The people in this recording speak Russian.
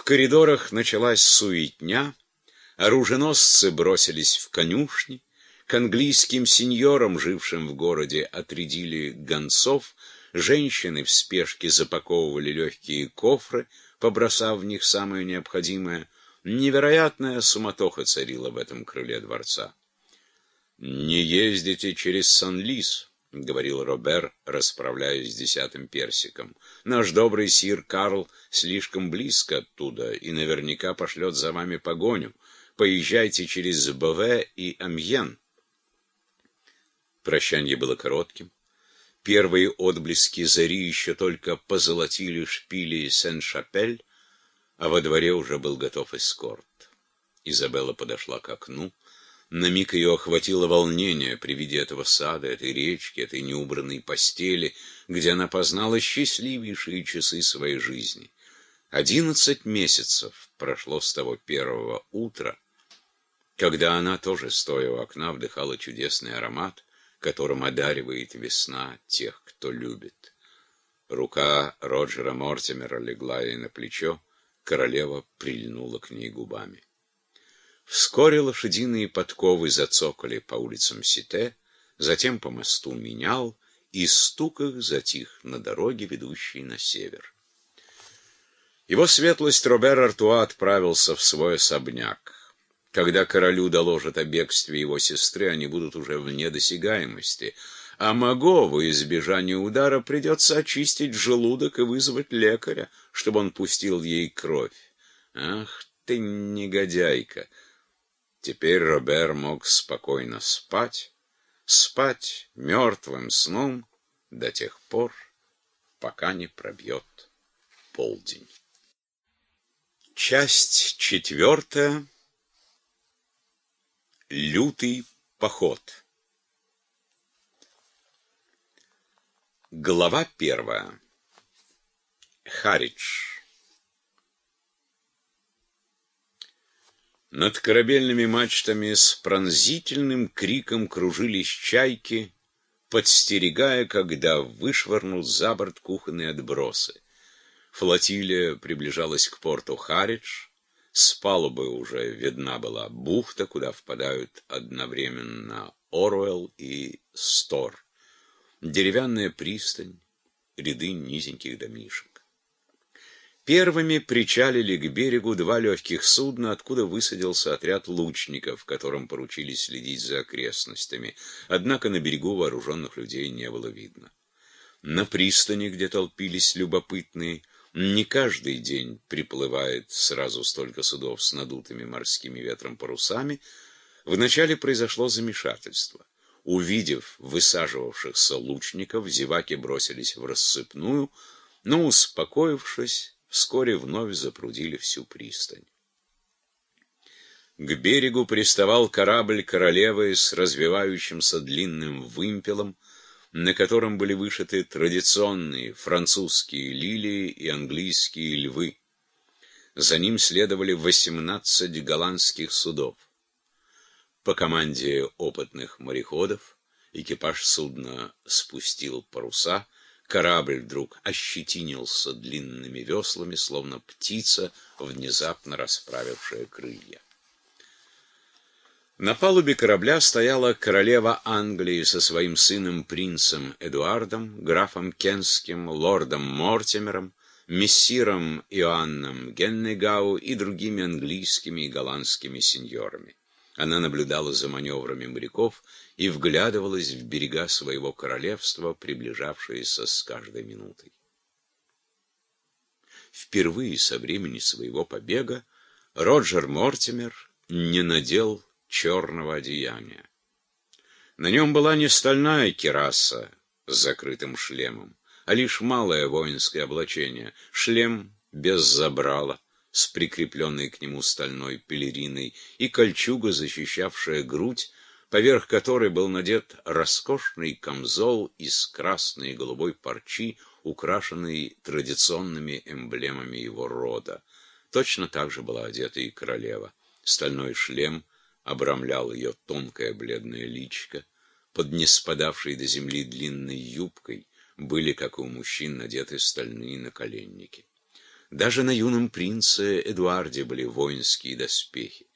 В коридорах началась суетня, оруженосцы бросились в конюшни, к английским сеньорам, жившим в городе, отрядили гонцов, женщины в спешке запаковывали легкие кофры, побросав в них самое необходимое. Невероятная суматоха царила в этом крыле дворца. «Не ездите через Сан-Лис», — говорил Робер, расправляясь с десятым персиком. «Наш добрый сир Карл слишком близко оттуда и наверняка пошлет за вами погоню. Поезжайте через Бове и Амьен». Прощанье было коротким. Первые отблески зари еще только позолотили шпили Сен-Шапель, а во дворе уже был готов эскорт. Изабелла подошла к окну. На миг ее охватило волнение при виде этого сада, этой речки, этой неубранной постели, где она познала счастливейшие часы своей жизни. Одиннадцать месяцев прошло с того первого утра, когда она тоже, стоя у окна, вдыхала чудесный аромат, которым одаривает весна тех, кто любит. Рука Роджера Мортимера легла ей на плечо, королева прильнула к ней губами. Вскоре лошадиные подковы зацокали по улицам Сите, затем по мосту менял, и стук их затих на дороге, ведущей на север. Его светлость Робер Артуа отправился в свой особняк. Когда королю доложат о бегстве его сестры, они будут уже вне досягаемости. А Маго, во избежание удара, придется очистить желудок и вызвать лекаря, чтобы он пустил ей кровь. Ах ты, негодяйка! Теперь Робер мог спокойно спать, спать мертвым сном до тех пор, пока не пробьет полдень. Часть четвертая. Лютый поход. Глава первая. Харидж. Над корабельными мачтами с пронзительным криком кружились чайки, подстерегая, когда вышвырнут за борт кухонные отбросы. Флотилия приближалась к порту Харидж, с палубы уже видна была бухта, куда впадают одновременно Оруэлл и Стор. Деревянная пристань, ряды низеньких домишек. Первыми причалили к берегу два легких судна, откуда высадился отряд лучников, которым поручили следить за окрестностями. Однако на берегу вооруженных людей не было видно. На пристани, где толпились любопытные, не каждый день приплывает сразу столько судов с надутыми морскими ветром парусами. Вначале произошло замешательство. Увидев высаживавшихся лучников, зеваки бросились в рассыпную, но, успокоившись, вскоре вновь запрудили всю пристань. К берегу приставал корабль королевы с развивающимся длинным вымпелом, на котором были вышиты традиционные французские лилии и английские львы. За ним следовали 18 голландских судов. По команде опытных мореходов экипаж судна спустил паруса, корабль вдруг ощетинился длинными веслами, словно птица, внезапно расправившая крылья. На палубе корабля стояла королева Англии со своим сыном принцем Эдуардом, графом Кенским, лордом Мортимером, мессиром Иоанном Геннегау и другими английскими и голландскими сеньорами. Она наблюдала за маневрами моряков и вглядывалась в берега своего королевства, приближавшиеся с каждой минутой. Впервые со времени своего побега Роджер Мортимер не надел черного одеяния. На нем была не стальная кераса с закрытым шлемом, а лишь малое воинское облачение, шлем без забрала, с прикрепленной к нему стальной пелериной, и кольчуга, защищавшая грудь, поверх которой был надет роскошный камзол из красной и голубой парчи, украшенный традиционными эмблемами его рода. Точно так же была одета и королева. Стальной шлем обрамлял ее тонкое бледное личико, под неспадавшей до земли длинной юбкой были, как и у мужчин, надеты стальные наколенники. Даже на юном принце Эдуарде были воинские доспехи.